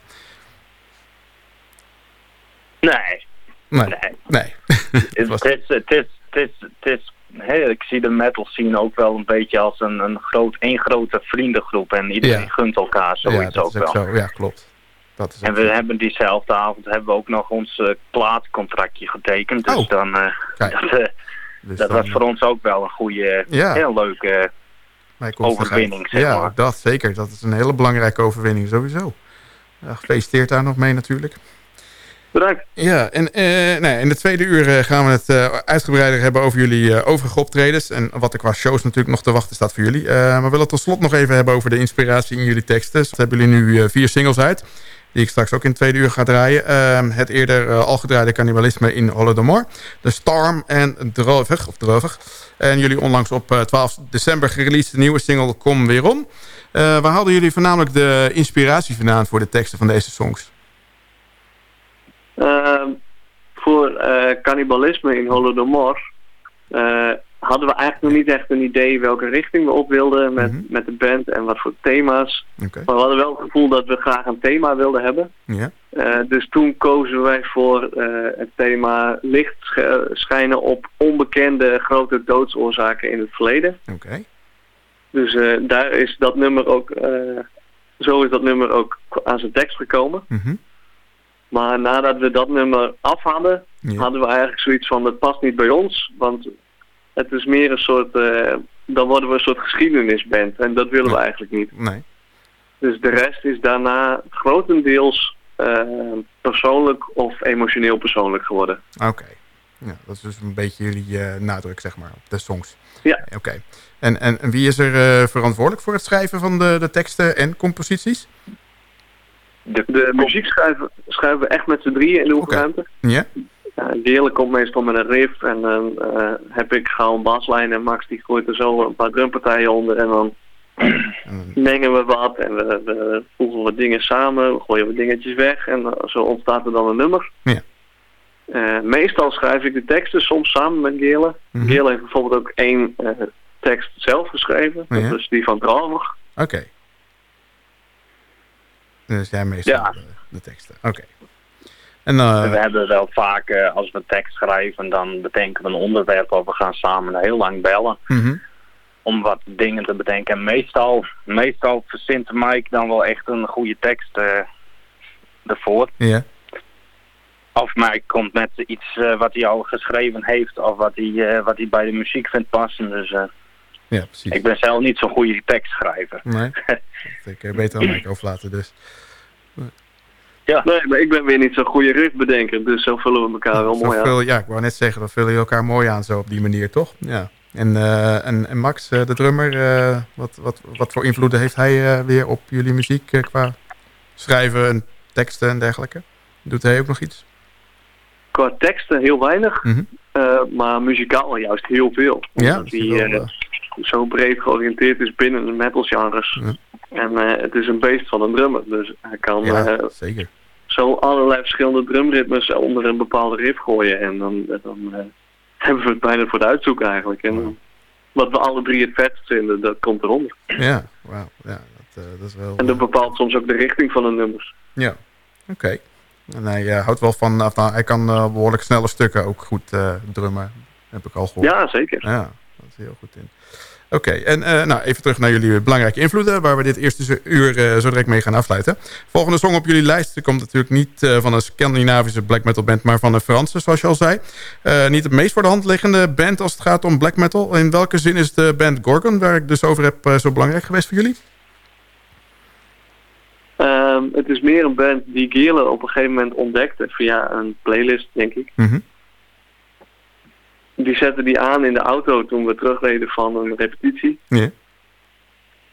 Nee, Nee. nee. [laughs] het, is, het, is, het, is, het is hey, ik zie de metal scene ook wel een beetje als een, een, groot, één grote vriendengroep. En iedereen ja. gunt elkaar zoiets ja, ook wel. Zo. Ja, klopt. Dat is en we zo. hebben diezelfde avond hebben we ook nog ons uh, plaatcontractje getekend. Dus oh. dan, uh, [laughs] dat, uh, dus dat dan, was voor ons ook wel een goede, ja. heel leuke overwinning. Zeg ja, maar. dat zeker. Dat is een hele belangrijke overwinning sowieso. Ja, gefeliciteerd daar nog mee natuurlijk. Bedankt. Ja, en uh, nou, in de tweede uur uh, gaan we het uh, uitgebreider hebben over jullie overige optredens. En wat er qua shows natuurlijk nog te wachten staat voor jullie. maar we willen het tot slot nog even hebben over de inspiratie in jullie teksten. Dus hebben jullie nu vier singles uit. Die ik straks ook in het tweede uur ga draaien. Ehm, het eerder al gedraaide cannibalisme in Holodomor. De Storm en Drovig. Of Drovig. En jullie onlangs op 12 december gereleased nieuwe single Kom Weer Om. waar haalden jullie voornamelijk de inspiratie vandaan voor de teksten van deze songs? Uh, voor cannibalisme in Holodomor hadden we eigenlijk nog niet echt een idee welke richting we op wilden met, mm -hmm. met de band en wat voor thema's. Okay. Maar we hadden wel het gevoel dat we graag een thema wilden hebben. Ja. dus toen kozen wij voor het thema licht schijnen op onbekende grote doodsoorzaken in het verleden. Okay. Dus daar is dat nummer ook, zo is dat nummer ook aan zijn tekst gekomen. Mm -hmm. Maar nadat we dat nummer af hadden, ja. hadden we eigenlijk zoiets van, het past niet bij ons. Want het is meer een soort, uh, dan worden we een soort geschiedenisband. En dat willen nee. we eigenlijk niet. Nee. Dus de rest is daarna grotendeels uh, persoonlijk of emotioneel persoonlijk geworden. Oké. Okay. Ja, dat is dus een beetje jullie uh, nadruk, zeg maar, op de songs. Ja. Oké. Okay. En, en, en wie is er verantwoordelijk voor het schrijven van de, de teksten en composities? De, de muziek schrijven, schrijven we echt met z'n drieën in de oefenruimte. Ja? Uh, komt meestal met een riff en dan uh, heb ik gauw een baslijn en Max die gooit er zo een paar drumpartijen onder en dan [clears throat] mengen we wat en we, we voegen wat dingen samen, we gooien wat dingetjes weg en zo ontstaat er dan een nummer. Ja. Uh, meestal schrijf ik de teksten soms samen met Gele. Mm heeft bijvoorbeeld ook één uh, tekst zelf geschreven. Oh, ja? Dat is die van Dromer. Oké. Okay. Dus jij meestal ja. de, de, teksten. Oké. Okay. En uh, we hebben wel vaak, als we tekst schrijven, dan bedenken we een onderwerp of we gaan samen heel lang bellen. Mm -hmm. Om wat dingen te bedenken. En meestal, meestal verzint Mike dan wel echt een goede tekst ervoor. Ja. Of Mike komt met iets wat hij al geschreven heeft of wat hij, wat hij bij de muziek vindt passen. Dus ja, precies. ik ben zelf niet zo'n goede tekstschrijver. Nee, [laughs] dat beter aan Mike overlaten dus. Ja. Nee, maar ik ben weer niet zo'n goede riffbedenker, dus zo vullen we elkaar ja, wel mooi vul, aan. Ja, ik wou net zeggen, dat vullen je elkaar mooi aan zo op die manier, toch? Ja. En, en, en Max, de drummer, wat, wat, wat voor invloeden heeft hij weer op jullie muziek qua schrijven en teksten en dergelijke? Doet hij ook nog iets? qua teksten heel weinig, mm -hmm. uh, maar muzikaal juist heel veel. Ja, Omdat die uh, zo breed georiënteerd is binnen de metal genres. Ja. En uh, het is een beest van een drummer, dus hij kan ja, zeker. zo allerlei verschillende drumritmes onder een bepaalde riff gooien. En dan, dan [laughs] hebben we het bijna voor het uitzoeken eigenlijk. En wow. wat we alle drie het vetst vinden, dat komt eronder. Ja, wauw. Ja, dat, dat is wel... En dat bepaalt soms ook de richting van de nummers. Ja, oké. Okay. En hij houdt wel van, nou, hij kan behoorlijk snelle stukken ook goed drummen. Heb ik al gehoord. Ja, zeker. Ja, dat is heel goed in. Oké, okay, en nou, even terug naar jullie belangrijke invloeden... waar we dit eerste uur zo direct mee gaan afsluiten. Volgende song op jullie lijst komt natuurlijk niet van een Scandinavische black metal band... maar van een Franse, zoals je al zei. niet het meest voor de hand liggende band als het gaat om black metal. In welke zin is de band Gorgon, waar ik dus over heb, zo belangrijk geweest voor jullie? Um, het is meer een band die Geerle op een gegeven moment ontdekte via een playlist, denk ik. Mm -hmm. Die zette die aan in de auto toen we terugreden van een repetitie. Yeah.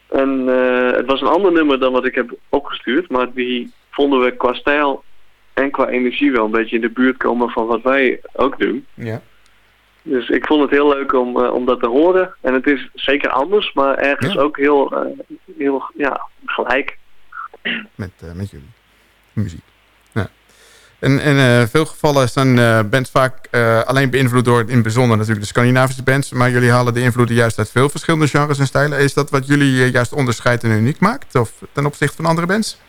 En uh, het was een ander nummer dan wat ik heb opgestuurd, maar die vonden we qua stijl en qua energie wel een beetje in de buurt komen van wat wij ook doen. Ja. Dus ik vond het heel leuk om, uh, om dat te horen. En het is zeker anders, maar ergens Ja. ook heel, uh, heel ja, gelijk. met, met jullie muziek. In uh, veel gevallen zijn uh, bands vaak alleen beïnvloed door in het bijzonder natuurlijk de Scandinavische bands, maar jullie halen de invloeden juist uit veel verschillende genres en stijlen. Is dat wat jullie juist onderscheidt en uniek maakt of ten opzichte van andere bands?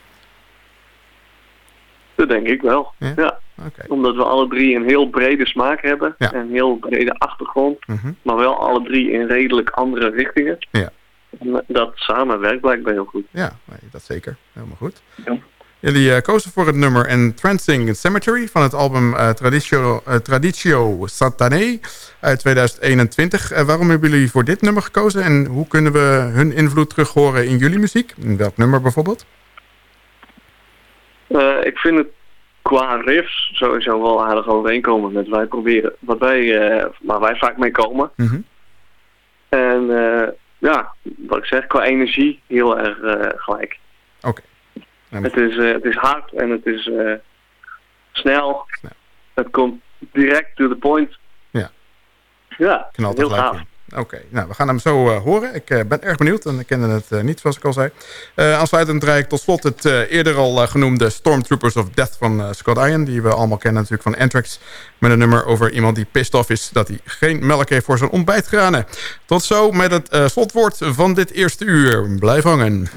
Dat denk ik wel, ja. ja. Okay. Omdat we alle drie een heel brede smaak hebben ja. en een heel brede achtergrond, mm -hmm. maar wel alle drie in redelijk andere richtingen. Ja. En dat samen werkt blijkbaar heel goed. Ja, nee, dat zeker. Helemaal goed. Ja. Jullie uh, kozen voor het nummer Entrancing Cemetery van het album uh, Traditio, uh, Traditio uit 2021. Uh, waarom hebben jullie voor dit nummer gekozen en hoe kunnen we hun invloed terug horen in jullie muziek? In welk nummer bijvoorbeeld? Ik vind het qua riffs sowieso wel aardig overeenkomen met wij proberen, wat wij, waar wij vaak mee komen. Mm -hmm. En ja, wat ik zeg, qua energie heel erg gelijk. Oké. Okay. Het, is, uh, het is hard en het is uh, snel. Het komt direct to the point. Ja. Ja, Knalt heel gaaf. Oké, okay. nou we gaan hem zo uh, horen. Ik uh, ben erg benieuwd en ik kende het uh, niet zoals ik al zei. aansluitend draai ik tot slot het eerder al genoemde Stormtroopers of Death van Scott Ian. Die we allemaal kennen natuurlijk van Anthrax. Met een nummer over iemand die pissed off is dat hij geen melk heeft voor zijn ontbijtgranen. Tot zo met het slotwoord van dit eerste uur. Blijf hangen.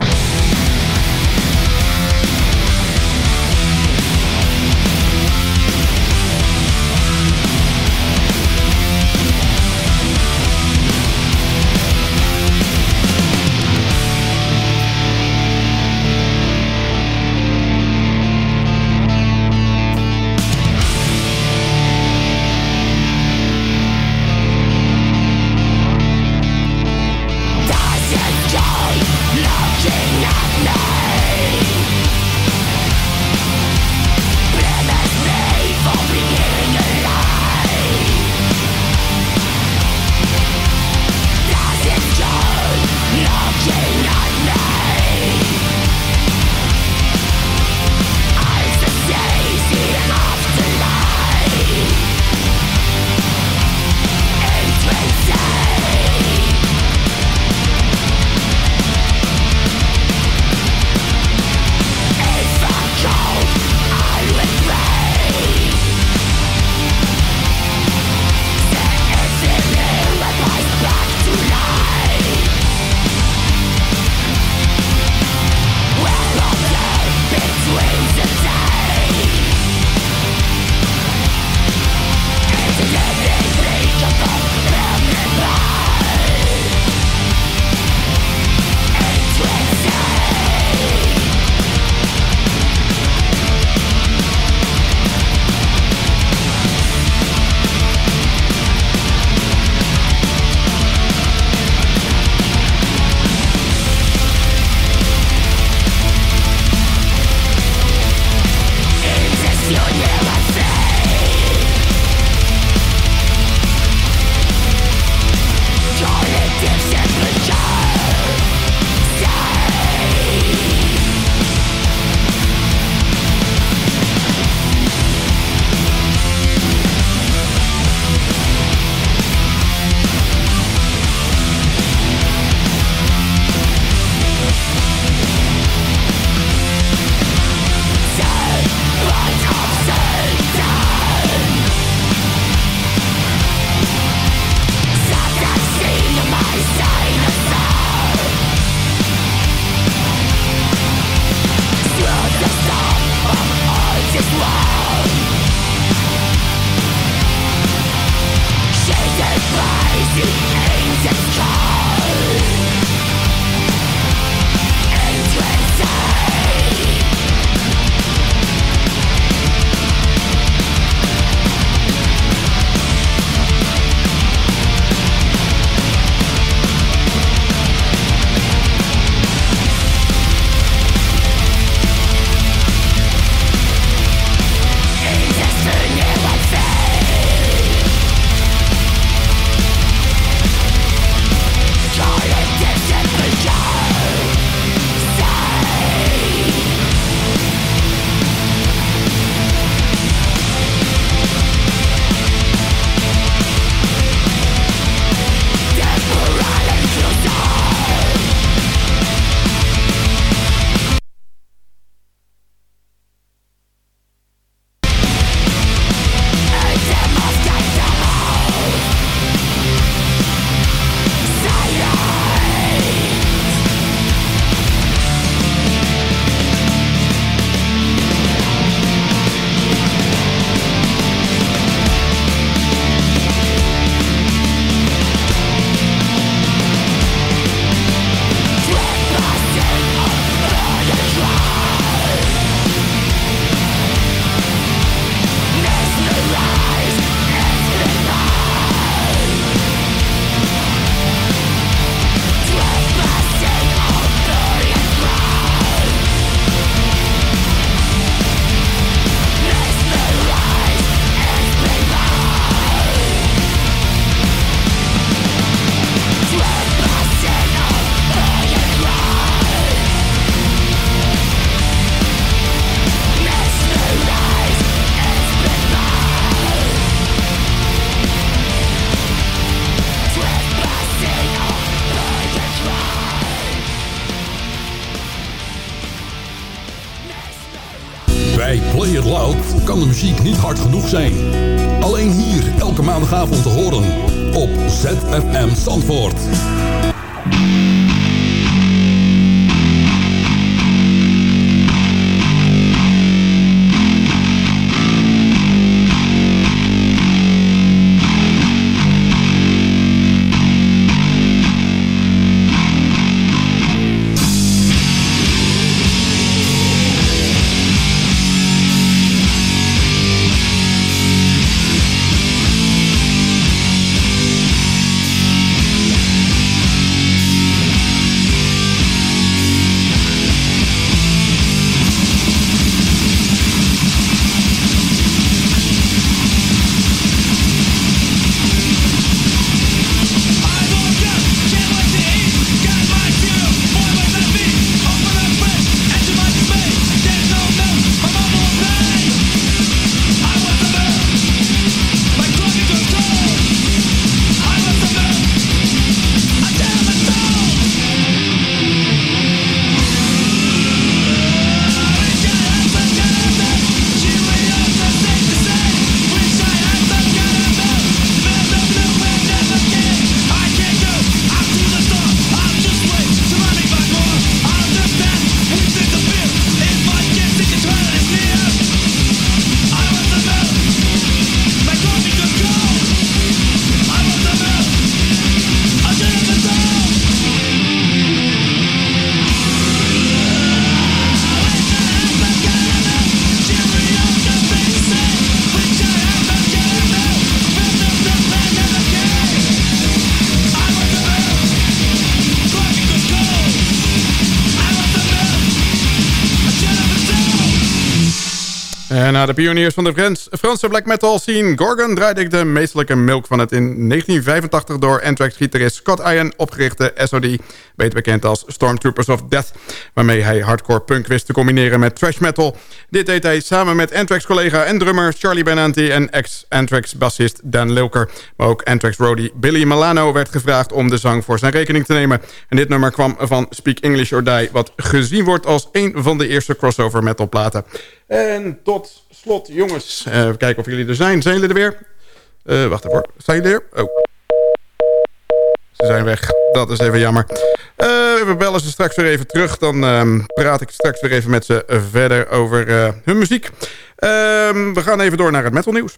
Na de pioniers van de Frans, Franse black metal scene Gorgon draaide ik de meestelijke milk van het in 1985 door Anthrax-gitarist Scott Ian opgerichte SOD, beter bekend als Stormtroopers of Death, waarmee hij hardcore punk wist te combineren met thrash metal. Dit deed hij samen met Anthrax-collega en drummer Charlie Benanti en ex-Anthrax-bassist Dan Lilker. Maar ook Anthrax-roadie Billy Milano werd gevraagd om de zang voor zijn rekening te nemen. En dit nummer kwam van Speak English or Die, wat gezien wordt als een van de eerste crossover metalplaten. En tot slot, jongens, uh, kijken of jullie er zijn. Zijn jullie er weer? Uh, wacht even. Zijn jullie er? Oh. Ze zijn weg. Dat is even jammer. Uh, we bellen ze straks weer even terug. Dan uh, praat ik straks weer even met ze verder over hun muziek. Ehm, we gaan even door naar het metalnieuws.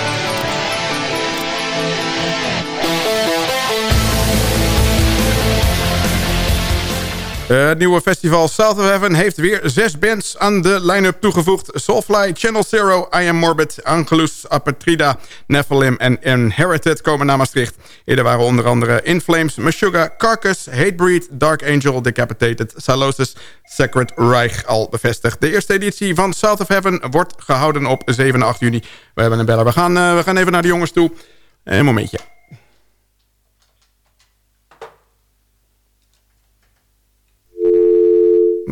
Het nieuwe festival South of Heaven heeft weer zes bands aan de line-up toegevoegd. Soulfly, Channel Zero, I Am Morbid, Angelus, Apatrida, Nephilim en Inherited komen naar Maastricht. Eerder waren onder andere In Flames, Meshuggah, Carcass, Hatebreed, Dark Angel, Decapitated, Salosis, Sacred Reich al bevestigd. De eerste editie van South of Heaven wordt gehouden op 7 en 8 juni. We hebben een beller. We gaan, uh, we gaan even naar de jongens toe. Een momentje.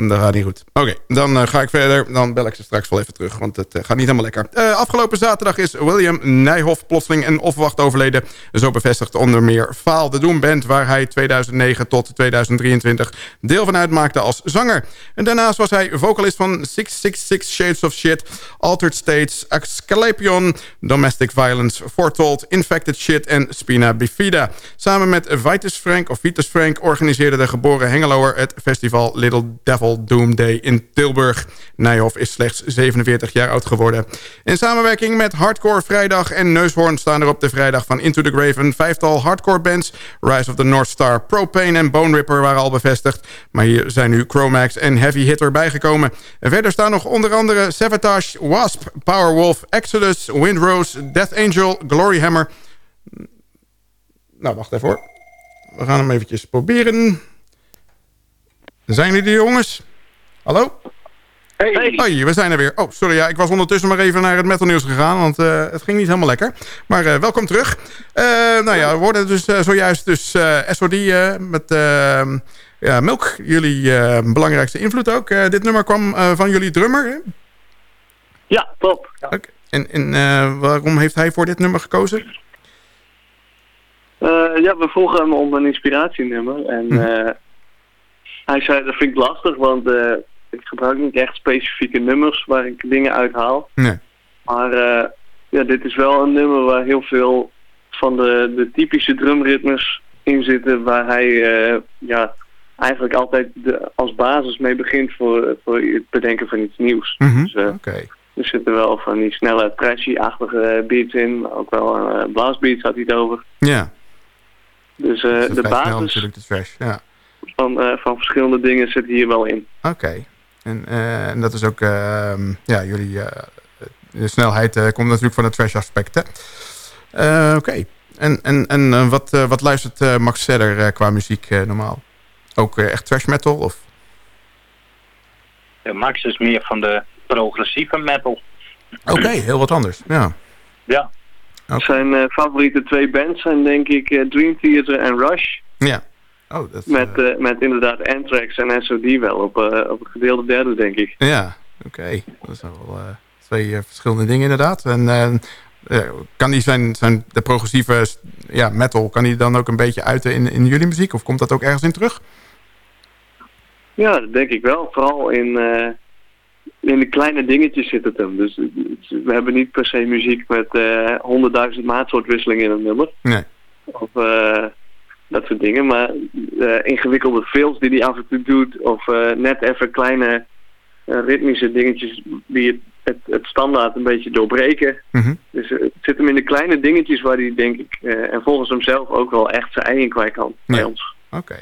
Dat gaat niet goed. Oké, dan uh, ga ik verder. Dan bel ik ze straks wel even terug, want het uh, gaat niet helemaal lekker. Uh, afgelopen zaterdag is William Nijhoff plotseling een opwacht overleden. Zo bevestigt onder meer Faal de Doom Band... waar hij 2009 tot 2023 deel van uitmaakte als zanger. En daarnaast was hij vocalist van 666 Shades of Shit... Altered States, Asclepion, Domestic Violence... Foretold, Infected Shit en Spina Bifida. Samen met Vitus Frank, of Vitus Frank... organiseerde de geboren Hengeloer het festival Little Devil Doomday in Tilburg. Nijhoff is slechts 47 jaar oud geworden. In samenwerking met Hardcore Vrijdag en Neushoorn... staan er op de vrijdag van Into the Grave een vijftal hardcore bands. Rise of the North Star, Propane en Bone Ripper waren al bevestigd. Maar hier zijn nu Chromax en Heavy Hitter bijgekomen. En verder staan nog onder andere Savatage, Wasp, Powerwolf, Exodus, Windrose, Death Angel, Glory Hammer... Nou, wacht even hoor. We gaan hem eventjes proberen. Zijn jullie de jongens? Hallo? Hey. Hoi, we zijn er weer. Oh, sorry, ja, ik was ondertussen maar even naar het Metal Nieuws gegaan, want uh, het ging niet helemaal lekker. Maar uh, welkom terug. Uh, nou ja, we worden dus zojuist dus SOD met Ja, Milk, jullie belangrijkste invloed ook. dit nummer kwam van jullie drummer, hè? Ja, top. Ja. En, en waarom heeft hij voor dit nummer gekozen? ja, we vroegen hem om een inspiratienummer. En hm. Hij zei, dat vind ik lastig, want ik gebruik niet echt specifieke nummers waar ik dingen uithaal. Nee. Maar ja, dit is wel een nummer waar heel veel van de, de typische drumritmes in zitten waar hij uh, ja, eigenlijk altijd de, als basis mee begint voor, voor het bedenken van iets nieuws. Mm dus, uh, Er zitten wel van die snelle trashy-achtige beats in, ook wel een uh, blastbeats had hij het over. Ja. Dus de basis natuurlijk de trash, ja. Van, van verschillende dingen zit hier wel in. Oké. En, en dat is ook ehm, ja, jullie de snelheid uh, komt natuurlijk van het trash aspect. Uh, Oké. En, en, en eh, wat, wat luistert Max Sedder qua muziek normaal? Ook echt trash metal? Of? Ja, Max is meer van de progressieve metal. Oké, heel wat anders. Ja. Ja. Okay. Zijn favoriete twee bands zijn denk ik Dream Theater en Rush. Ja. Oh, dat, met, met inderdaad Anthrax en SOD wel op, op het gedeelde derde, denk ik. Ja, oké. Dat is wel twee eh, verschillende dingen inderdaad. En eh, eh, kan die zijn, zijn de progressieve ja, metal, kan die dan ook een beetje uiten in, in jullie muziek? Of komt dat ook ergens in terug? Ja, dat denk ik wel. Vooral in, in de kleine dingetjes zit het hem. Dus, we hebben niet per se muziek met honderdduizend uh, maatsoortwisselingen in een nummer. Nee. Of dat soort dingen. Maar ingewikkelde fills die hij af en toe doet. Of net even kleine ritmische dingetjes die het het, het standaard een beetje doorbreken. Mhm. Dus eh, het zit hem in de kleine dingetjes waar hij denk ik, uh, en volgens hemzelf ook wel echt zijn eigen kwijt kan bij ons. Oké.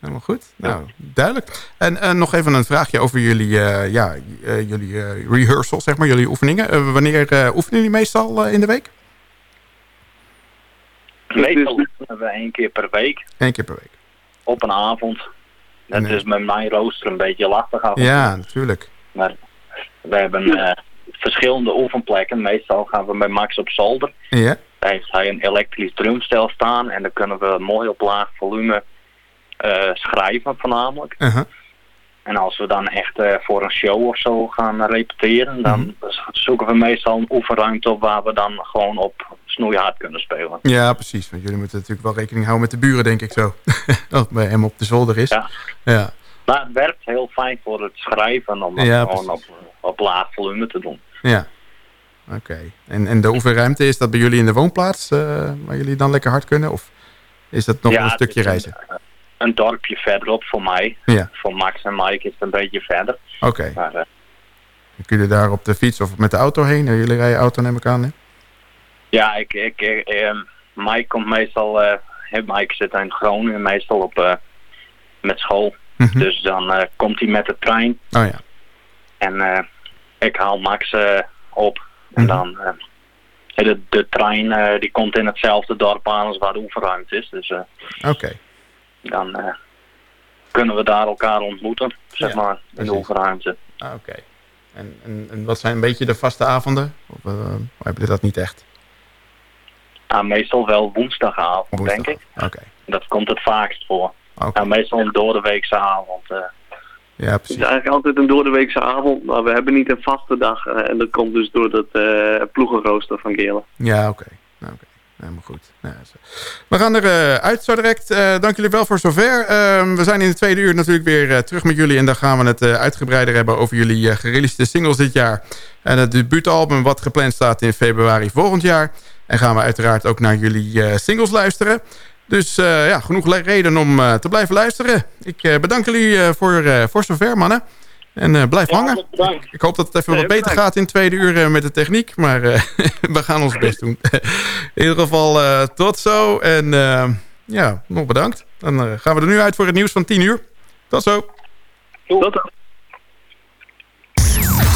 Helemaal goed. Nou, duidelijk. En uh, nog even een vraagje over jullie, uh, ja, uh, jullie rehearsals, zeg maar, jullie oefeningen. wanneer oefenen jullie meestal in de week? Meestal oefenen we één keer per week. Eén keer per week. Op een avond. Dat is met mijn rooster een beetje lastig af. Ja, natuurlijk. Maar we hebben uh, verschillende oefenplekken. Meestal gaan we bij Max op zolder. Ja. Daar heeft hij een elektrisch drumstel staan. En dan kunnen we mooi op laag volume uh, schrijven voornamelijk. Uh -huh. En als we dan echt uh, voor een show of zo gaan repeteren, dan mm -hmm. zoeken we meestal een oefenruimte op waar we dan gewoon op snoeihard kunnen spelen. Ja, precies. Want jullie moeten natuurlijk wel rekening houden met de buren, denk ik zo. [laughs] Als bij hem op de zolder is. Ja. ja. Maar het werkt heel fijn voor het schrijven om dat ja, gewoon op, op laag volume te doen. Ja, oké. En, en de oefenruimte, is dat bij jullie in de woonplaats uh, waar jullie dan lekker hard kunnen? Of is dat nog ja, een stukje reizen? Een, een, dorpje verderop voor mij. Ja. Voor Max en Mike is het een beetje verder. Oké. Okay. Maar, uh, Kun je daar op de fiets of met de auto heen? Jullie rijden auto neem ik aan, hè? Ja, ik, ik, ik eh, Mike komt meestal... Uh, Mike zit in Groningen meestal op, uh, met school. Mm -hmm. Dus dan uh, komt hij met de trein. Oh ja. En ik haal Max op. En mm -hmm. dan... de, de trein die komt in hetzelfde dorp aan als waar de oefenruimte is. Dus Oké. Okay. dan kunnen we daar elkaar ontmoeten, zeg ja, maar, in de oefenruimte. Ah, Oké. Okay. En, en, en, wat zijn een beetje de vaste avonden? Of hebben jullie dat niet echt? Meestal wel woensdagavond, Woensdag. denk ik. Oké. Okay. Dat komt het vaakst voor. Okay. Nou, meestal een doordeweekse avond. Uh. Ja, precies. Het is eigenlijk altijd een doordeweekse avond, maar we hebben niet een vaste dag. Uh, en dat komt dus door dat uh, ploegenrooster van Gelen. Ja, oké. Okay. Nou, okay. Helemaal goed. Ja, we gaan er uit zo direct. dank jullie wel voor zover. Ehm, we zijn in de tweede uur natuurlijk weer terug met jullie. En dan gaan we het uitgebreider hebben over jullie gereleaseerde singles dit jaar. En het debuutalbum wat gepland staat in februari volgend jaar. En gaan we uiteraard ook naar jullie singles luisteren. Dus uh, ja, genoeg reden om uh, te blijven luisteren. Ik bedank jullie voor, voor zover, mannen. En blijf ja, hangen. Bedankt. Ik hoop dat het even wat beter bedankt. gaat in tweede uur met de techniek. Maar [laughs] we gaan ons best doen. [laughs] in ieder geval tot zo. En ja, nog bedankt. Dan gaan we er nu uit voor het nieuws van 10 uur. Tot zo. Tot dan.